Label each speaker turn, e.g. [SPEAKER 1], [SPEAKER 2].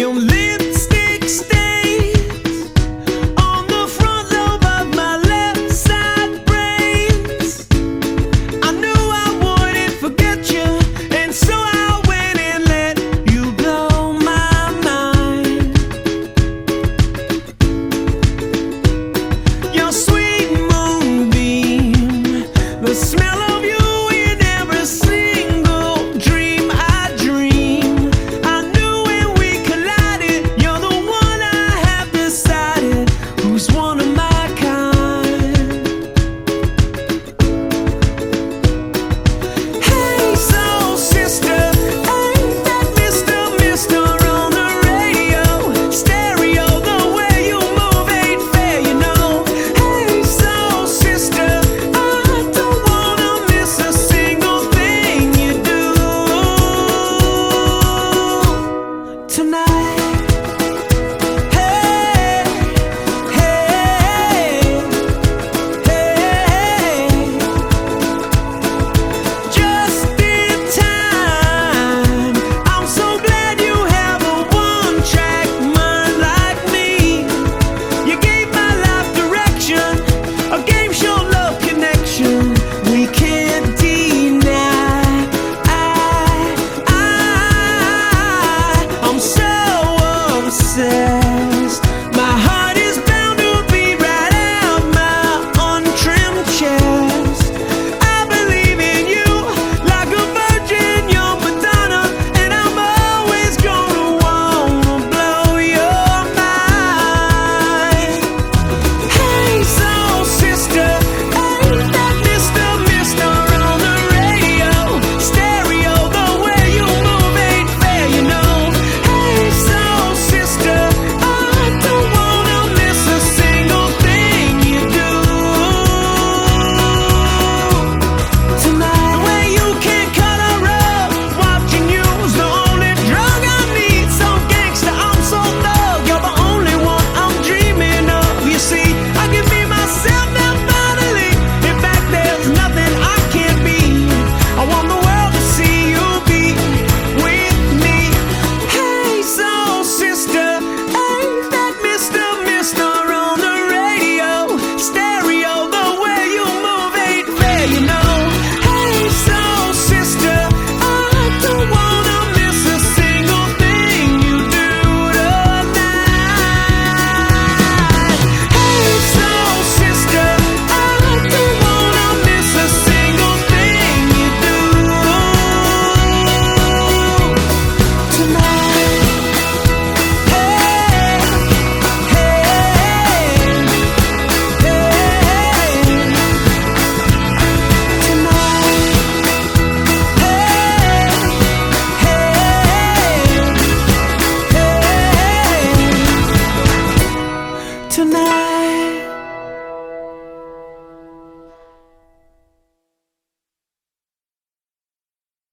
[SPEAKER 1] you leave